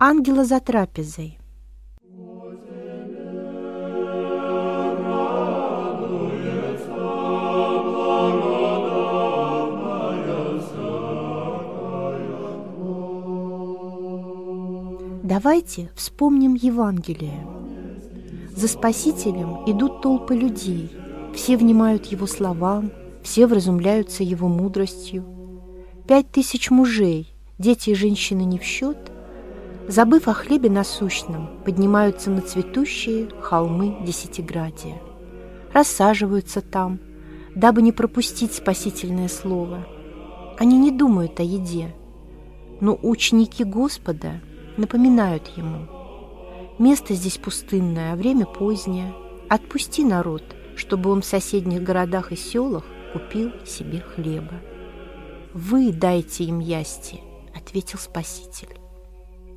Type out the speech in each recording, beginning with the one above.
Ангела за трапезой. Давайте вспомним Евангелие. За Спасителем идут толпы людей, все внимают Его словам, все вразумляются Его мудростью. Пять тысяч мужей, дети и женщины не в счет, забыв о хлебе насущном, поднимаются на цветущие холмы Десятиградия, рассаживаются там, дабы не пропустить спасительное слово. Они не думают о еде, но ученики Господа напоминают Ему – Место здесь пустынное, а время позднее. Отпусти народ, чтобы он в соседних городах и селах купил себе хлеба. «Вы дайте им ясти», — ответил Спаситель.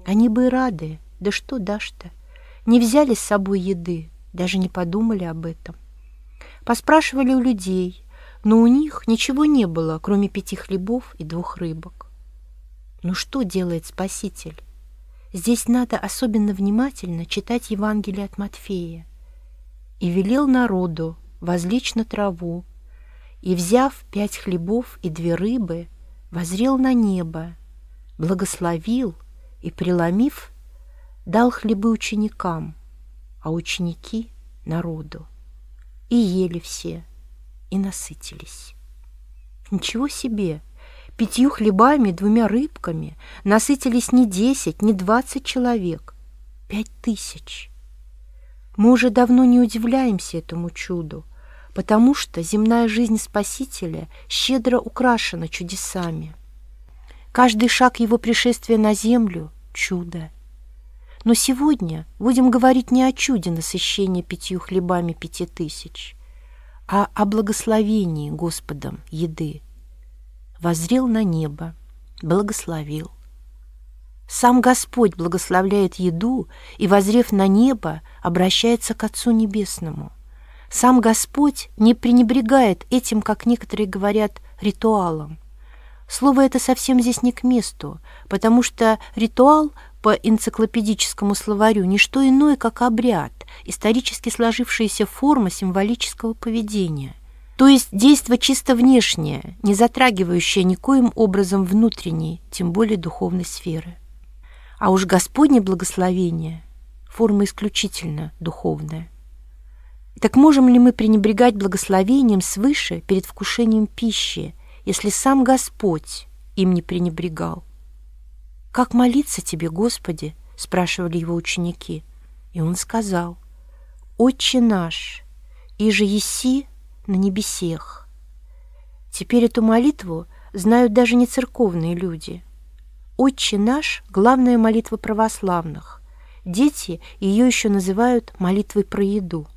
Они бы рады, да что дашь-то? Не взяли с собой еды, даже не подумали об этом. Поспрашивали у людей, но у них ничего не было, кроме пяти хлебов и двух рыбок. Ну что делает Спаситель? Здесь надо особенно внимательно читать Евангелие от Матфея. «И велел народу возлечь на траву, и, взяв пять хлебов и две рыбы, возрел на небо, благословил и, преломив, дал хлебы ученикам, а ученики — народу. И ели все, и насытились. Ничего себе! Пятью хлебами, двумя рыбками насытились не десять, не двадцать человек. Пять тысяч. Мы уже давно не удивляемся этому чуду, потому что земная жизнь Спасителя щедро украшена чудесами. Каждый шаг его пришествия на землю — чудо. Но сегодня будем говорить не о чуде насыщения пятью хлебами пяти тысяч, а о благословении Господом еды — возрел на небо, благословил. Сам Господь благословляет еду и, возрев на небо, обращается к Отцу Небесному. Сам Господь не пренебрегает этим, как некоторые говорят, ритуалом. Слово это совсем здесь не к месту, потому что ритуал по энциклопедическому словарю не что иное, как обряд, исторически сложившаяся форма символического поведения. То есть действо чисто внешнее, не затрагивающее никоим образом внутренней, тем более духовной сферы. А уж Господне благословение – форма исключительно духовная. Так можем ли мы пренебрегать благословением свыше перед вкушением пищи, если сам Господь им не пренебрегал? «Как молиться тебе, Господи?» – спрашивали его ученики. И он сказал, «Отче наш, и же еси на небесех. Теперь эту молитву знают даже не церковные люди. «Отче наш» — главная молитва православных. Дети ее еще называют молитвой про еду.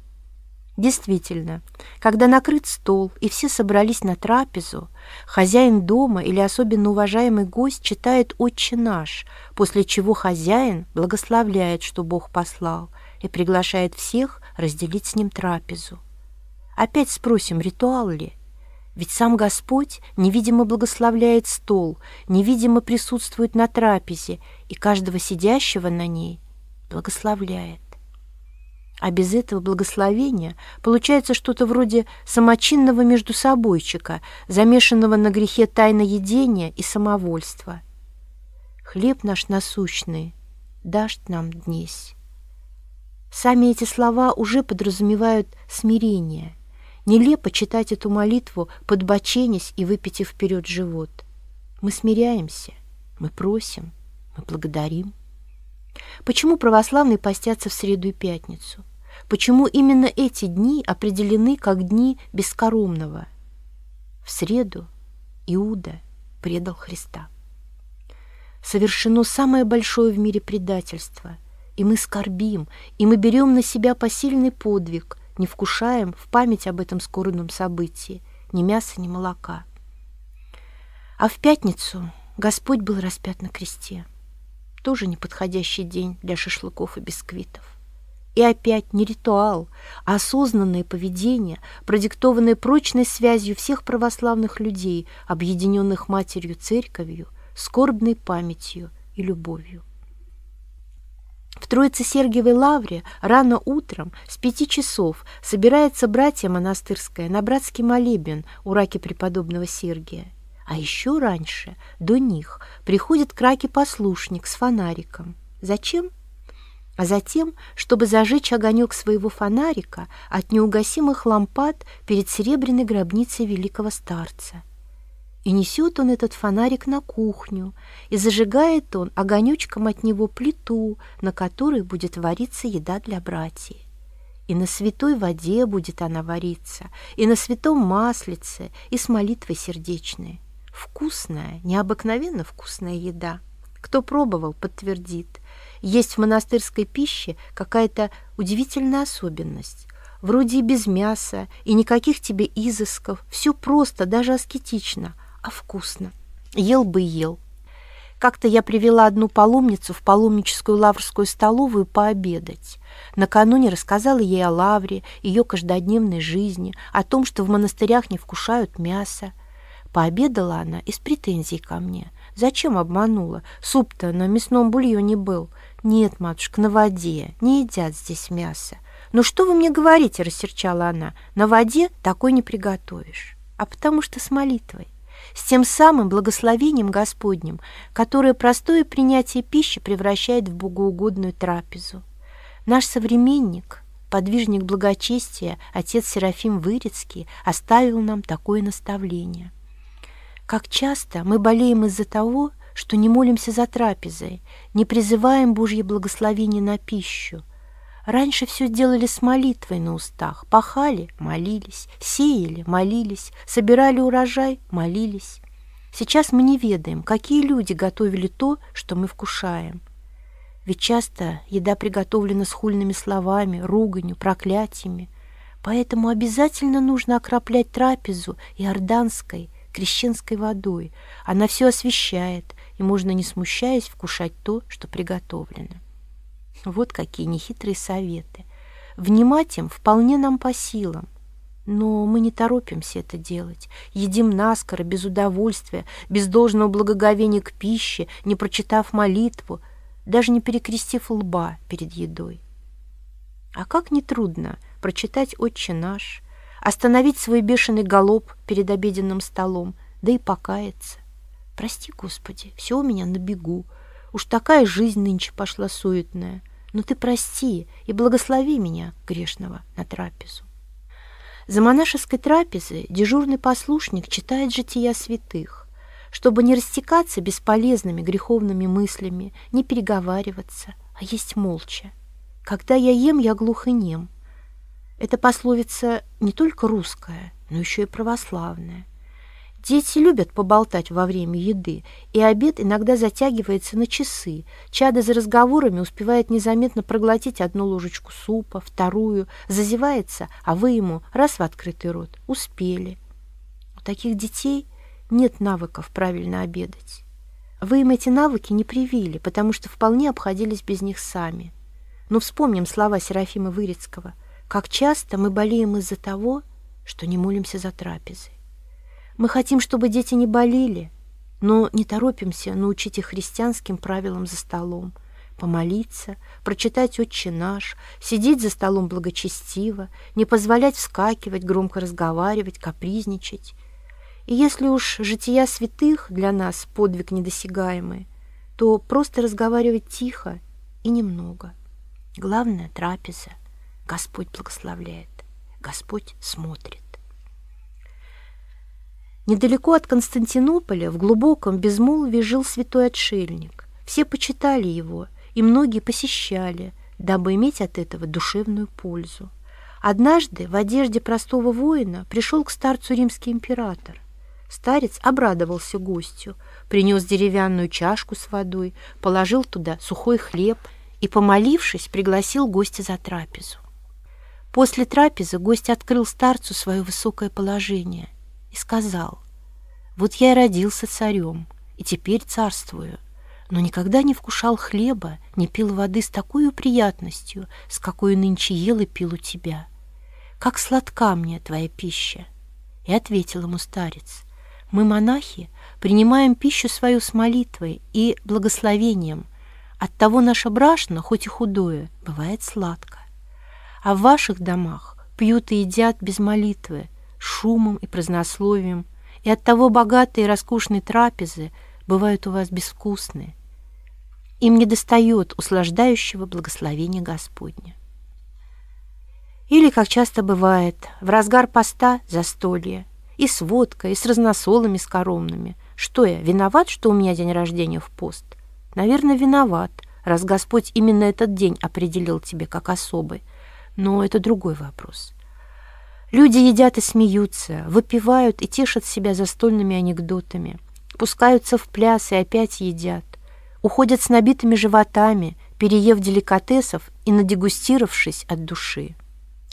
Действительно, когда накрыт стол и все собрались на трапезу, хозяин дома или особенно уважаемый гость читает «Отче наш», после чего хозяин благословляет, что Бог послал, и приглашает всех разделить с ним трапезу. Опять спросим, ритуал ли? Ведь сам Господь невидимо благословляет стол, невидимо присутствует на трапезе и каждого сидящего на ней благословляет. А без этого благословения получается что-то вроде самочинного междусобойчика, замешанного на грехе тайноедения и самовольства. «Хлеб наш насущный дашь нам днесь». Сами эти слова уже подразумевают смирение – Нелепо читать эту молитву, подбоченясь и выпитив вперед живот. Мы смиряемся, мы просим, мы благодарим. Почему православные постятся в среду и пятницу? Почему именно эти дни определены как дни бескоромного? В среду Иуда предал Христа. Совершено самое большое в мире предательство, и мы скорбим, и мы берем на себя посильный подвиг – не вкушаем в память об этом скорбном событии ни мяса, ни молока. А в пятницу Господь был распят на кресте. Тоже неподходящий день для шашлыков и бисквитов. И опять не ритуал, а осознанное поведение, продиктованное прочной связью всех православных людей, объединенных Матерью Церковью, скорбной памятью и любовью. Троице-Сергиевой лавре рано утром с пяти часов собирается братья монастырская на братский молебен у раки преподобного Сергия. А еще раньше, до них, приходит к раке послушник с фонариком. Зачем? А затем, чтобы зажечь огонек своего фонарика от неугасимых лампад перед серебряной гробницей великого старца. И несет он этот фонарик на кухню, и зажигает он огонечком от него плиту, на которой будет вариться еда для братьев. И на святой воде будет она вариться, и на святом маслице, и с молитвой сердечной. Вкусная, необыкновенно вкусная еда. Кто пробовал, подтвердит. Есть в монастырской пище какая-то удивительная особенность. Вроде и без мяса, и никаких тебе изысков. Все просто, даже аскетично – а вкусно. Ел бы ел. Как-то я привела одну паломницу в паломническую лаврскую столовую пообедать. Накануне рассказала ей о лавре, ее каждодневной жизни, о том, что в монастырях не вкушают мясо. Пообедала она и с претензией ко мне. Зачем обманула? Суп-то на мясном бульоне был. Нет, матушка, на воде. Не едят здесь мясо. «Ну что вы мне говорите?» – рассерчала она. «На воде такой не приготовишь». А потому что с молитвой с тем самым благословением Господним, которое простое принятие пищи превращает в богоугодную трапезу. Наш современник, подвижник благочестия, отец Серафим Вырицкий, оставил нам такое наставление. Как часто мы болеем из-за того, что не молимся за трапезой, не призываем Божье благословение на пищу, Раньше все делали с молитвой на устах. Пахали — молились, сеяли — молились, собирали урожай — молились. Сейчас мы не ведаем, какие люди готовили то, что мы вкушаем. Ведь часто еда приготовлена с хульными словами, руганью, проклятиями. Поэтому обязательно нужно окроплять трапезу иорданской, крещенской водой. Она все освещает, и можно, не смущаясь, вкушать то, что приготовлено. Вот какие нехитрые советы. Внимать им вполне нам по силам. Но мы не торопимся это делать. Едим наскоро, без удовольствия, без должного благоговения к пище, не прочитав молитву, даже не перекрестив лба перед едой. А как нетрудно прочитать «Отче наш», остановить свой бешеный галоп перед обеденным столом, да и покаяться. Прости, Господи, все у меня на бегу. Уж такая жизнь нынче пошла суетная — но ты прости и благослови меня, грешного, на трапезу. За монашеской трапезой дежурный послушник читает жития святых, чтобы не растекаться бесполезными греховными мыслями, не переговариваться, а есть молча. Когда я ем, я глух и нем. Эта пословица не только русская, но еще и православная. Дети любят поболтать во время еды, и обед иногда затягивается на часы. Чадо за разговорами успевает незаметно проглотить одну ложечку супа, вторую, зазевается, а вы ему раз в открытый рот. Успели. У таких детей нет навыков правильно обедать. Вы им эти навыки не привили, потому что вполне обходились без них сами. Но вспомним слова Серафима Вырицкого. Как часто мы болеем из-за того, что не молимся за трапезы. Мы хотим, чтобы дети не болели, но не торопимся научить их христианским правилам за столом. Помолиться, прочитать «Отче наш», сидеть за столом благочестиво, не позволять вскакивать, громко разговаривать, капризничать. И если уж жития святых для нас подвиг недосягаемый, то просто разговаривать тихо и немного. Главное — трапеза. Господь благословляет, Господь смотрит. Недалеко от Константинополя, в глубоком безмолвии, жил святой отшельник. Все почитали его, и многие посещали, дабы иметь от этого душевную пользу. Однажды в одежде простого воина пришел к старцу римский император. Старец обрадовался гостю, принес деревянную чашку с водой, положил туда сухой хлеб и, помолившись, пригласил гостя за трапезу. После трапезы гость открыл старцу свое высокое положение и сказал, «Вот я и родился царем, и теперь царствую, но никогда не вкушал хлеба, не пил воды с такой приятностью, с какой нынче ел и пил у тебя. Как сладка мне твоя пища!» И ответил ему старец, «Мы, монахи, принимаем пищу свою с молитвой и благословением, Оттого наше брашно, хоть и худое, бывает сладко. А в ваших домах пьют и едят без молитвы, шумом и празднословием, и оттого богатые и роскошные трапезы бывают у вас безвкусные. Им не достает услаждающего благословения Господня. Или, как часто бывает, в разгар поста застолье, и с водкой, и с разносолами скоромными. Что я, виноват, что у меня день рождения в пост? Наверное, виноват, раз Господь именно этот день определил тебе как особый. Но это другой вопрос. Люди едят и смеются, выпивают и тешат себя застольными анекдотами, пускаются в пляс и опять едят, уходят с набитыми животами, переев деликатесов и надегустировавшись от души.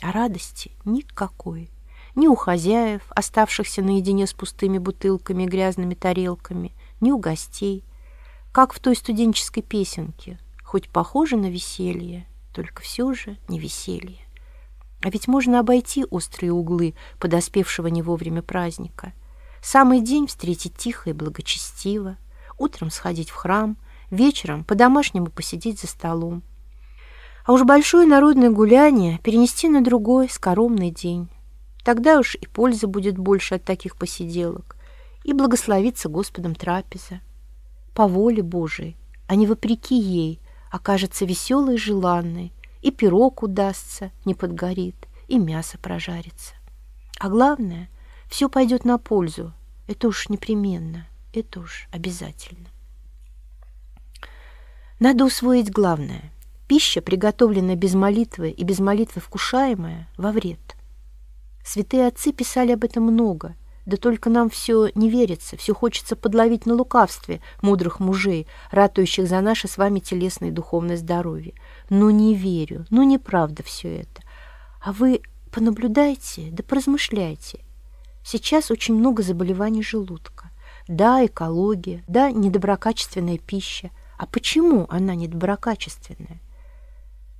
А радости никакой. Ни у хозяев, оставшихся наедине с пустыми бутылками и грязными тарелками, ни у гостей. Как в той студенческой песенке, хоть похоже на веселье, только все же не веселье. А ведь можно обойти острые углы подоспевшего не вовремя праздника. Самый день встретить тихо и благочестиво, утром сходить в храм, вечером по-домашнему посидеть за столом. А уж большое народное гуляние перенести на другой скоромный день. Тогда уж и пользы будет больше от таких посиделок, и благословится Господом трапеза. По воле Божией, а не вопреки ей, окажется веселой и желанной, и пирог удастся, не подгорит, и мясо прожарится. А главное, все пойдет на пользу. Это уж непременно, это уж обязательно. Надо усвоить главное. Пища, приготовленная без молитвы и без молитвы вкушаемая, во вред. Святые отцы писали об этом много, да только нам все не верится, все хочется подловить на лукавстве мудрых мужей, ратующих за наше с вами телесное и духовное здоровье. Ну, не верю, ну, неправда все это. А вы понаблюдайте, да поразмышляйте. Сейчас очень много заболеваний желудка. Да, экология, да, недоброкачественная пища. А почему она недоброкачественная?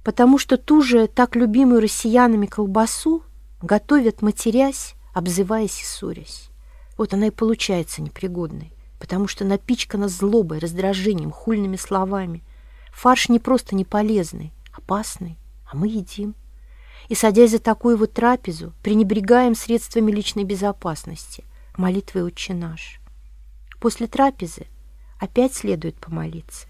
Потому что ту же так любимую россиянами колбасу готовят матерясь, обзываясь и ссорясь. Вот она и получается непригодной, потому что напичкана злобой, раздражением, хульными словами. Фарш не просто не полезный, опасный, а мы едим. И, садясь за такую вот трапезу, пренебрегаем средствами личной безопасности, молитвой «Отче наш». После трапезы опять следует помолиться.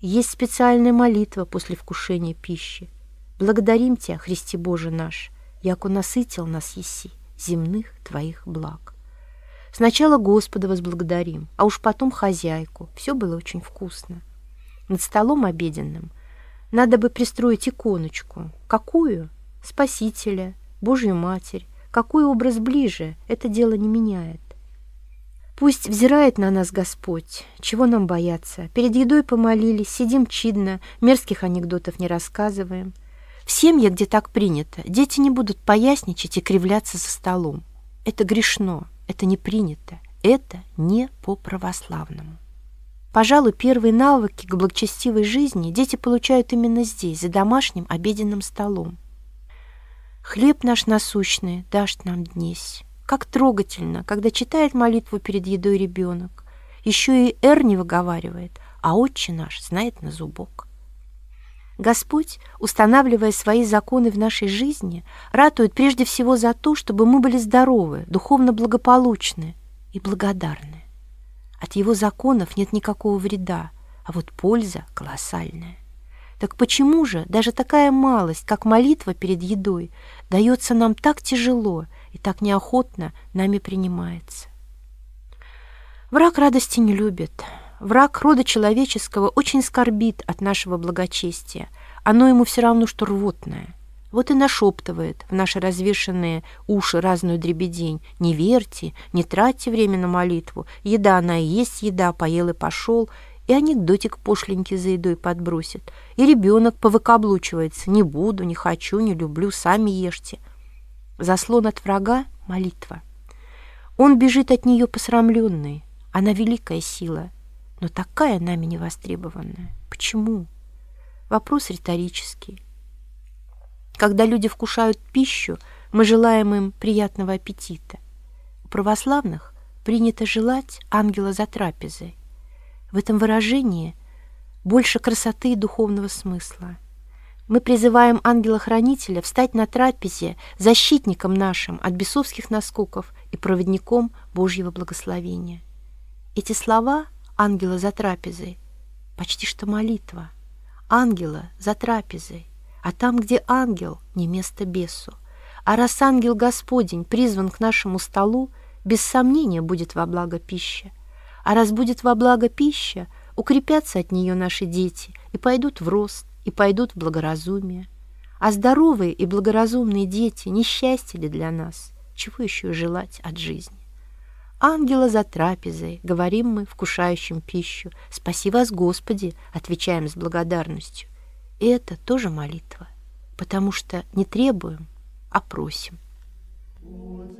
Есть специальная молитва после вкушения пищи. Благодарим Тебя, Христе Боже наш, яко насытил нас еси земных Твоих благ. Сначала Господа возблагодарим, а уж потом хозяйку. Все было очень вкусно. Над столом обеденным надо бы пристроить иконочку. Какую? Спасителя, Божью Матерь. Какой образ ближе, это дело не меняет. Пусть взирает на нас Господь, чего нам бояться. Перед едой помолились, сидим чидно, мерзких анекдотов не рассказываем. В семье, где так принято, дети не будут поясничать и кривляться за столом. Это грешно, это не принято, это не по-православному. Пожалуй, первые навыки к благочестивой жизни дети получают именно здесь, за домашним обеденным столом. «Хлеб наш насущный дашь нам днесь». Как трогательно, когда читает молитву перед едой ребенок. Еще и «р» не выговаривает, а «отче наш» знает на зубок. Господь, устанавливая свои законы в нашей жизни, ратует прежде всего за то, чтобы мы были здоровы, духовно благополучны и благодарны. От Его законов нет никакого вреда, а вот польза колоссальная. Так почему же даже такая малость, как молитва перед едой, дается нам так тяжело и так неохотно нами принимается? Враг радости не любит, Враг рода человеческого очень скорбит от нашего благочестия. Оно ему все равно, что рвотное. Вот и нашептывает в наши развешенные уши разную дребедень. Не верьте, не тратьте время на молитву. Еда она и есть еда, поел и пошел. И анекдотик пошленький за едой подбросит. И ребенок повыкаблучивается. Не буду, не хочу, не люблю, сами ешьте. Заслон от врага — молитва. Он бежит от нее посрамленный. Она великая сила — но такая нами невостребованная. Почему? Вопрос риторический. Когда люди вкушают пищу, мы желаем им приятного аппетита. У православных принято желать ангела за трапезой. В этом выражении больше красоты и духовного смысла. Мы призываем ангела-хранителя встать на трапезе защитником нашим от бесовских наскоков и проводником Божьего благословения. Эти слова ангела за трапезой почти что молитва. Ангела за трапезой, а там, где ангел, не место бесу. А раз ангел Господень призван к нашему столу, без сомнения будет во благо пища. А раз будет во благо пища, укрепятся от нее наши дети и пойдут в рост, и пойдут в благоразумие. А здоровые и благоразумные дети несчастье ли для нас? Чего еще желать от жизни? Ангела за трапезой, говорим мы, вкушающим пищу. Спаси вас, Господи, отвечаем с благодарностью. И это тоже молитва, потому что не требуем, а просим. Вот